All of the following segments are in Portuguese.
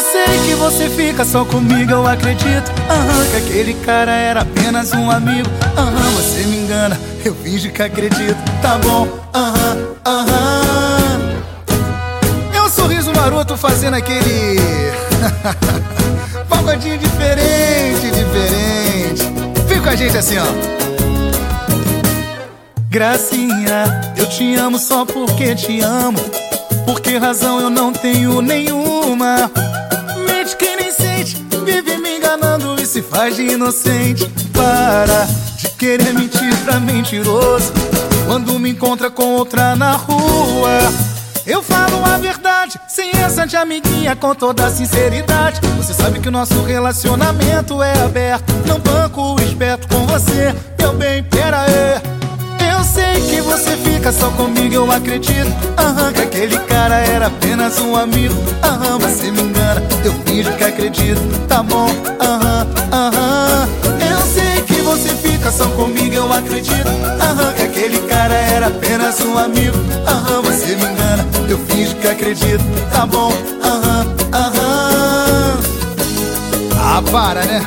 Eu sei que você fica só comigo, eu acredito. Aham, que aquele cara era apenas um amigo. Aham, você me engana, eu finge que acredito. Tá bom, aham, aham. É um sorriso maroto fazendo aquele. Pagodinho diferente, diferente. Vem com a gente assim, ó. Gracinha, eu te amo só porque te amo. Por que razão eu não tenho nenhuma? Se faz de inocente. Para de querer mentir pra mentiroso. Quando me encontra com outra na rua, eu falo a verdade, sem essa de amiguinha, com toda a sinceridade. Você sabe que o nosso relacionamento é aberto. Não banco esperto com você, meu bem, pera aí. Eu sei que você fica só comigo, eu acredito. Aham, que aquele cara era apenas um amigo. Aham, você me engana, eu finjo que acredito. Tá bom, aham, aham. Eu sei que você fica só comigo, eu acredito. Aham, que aquele cara era apenas um amigo. Aham, você me engana, eu finjo que acredito. Tá bom, aham, aham. Ah, para, né?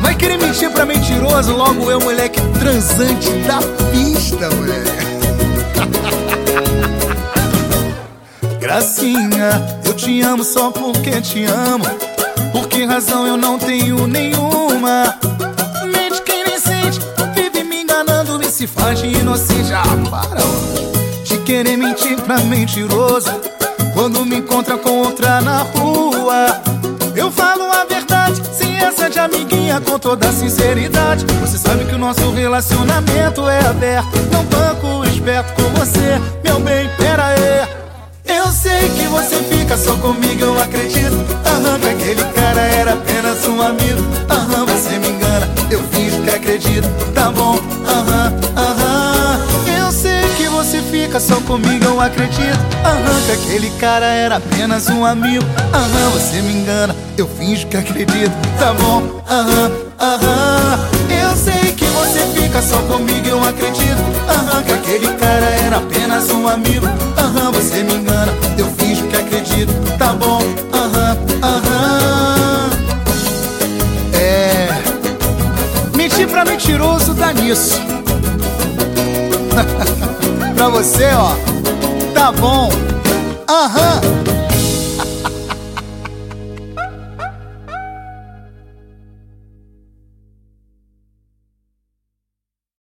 Vai querer mentir pra mentiroso, logo eu, moleque transante da pista, moleque. Gracinha, eu te amo só porque te amo. Que razão eu não tenho nenhuma? Mente quem nem sente, vive me enganando e se faz de inocente. Ah, para. De querer mentir pra mentiroso. Quando me encontra com outra na rua, eu falo a verdade, sem essa de amiguinha, com toda sinceridade. Você sabe que o nosso relacionamento é aberto. Não banco esperto com você, meu bem, pera aí. Só comigo, eu acredito. Aham, que aquele cara era apenas um amigo. Aham, você me engana, eu finjo que acredito. Tá bom, aham, aham. Eu sei que você fica só comigo, eu acredito. Aham, que aquele cara era apenas um amigo. Aham, você me engana, eu finjo que acredito. Tá bom, aham, aham. Eu sei que você fica só comigo, eu acredito. Aham, que aquele cara era apenas um amigo. Aham, você me engana, Tá bom, aham, aham. É. Mentir pra mentiroso dá nisso. pra você, ó. Tá bom. Aham.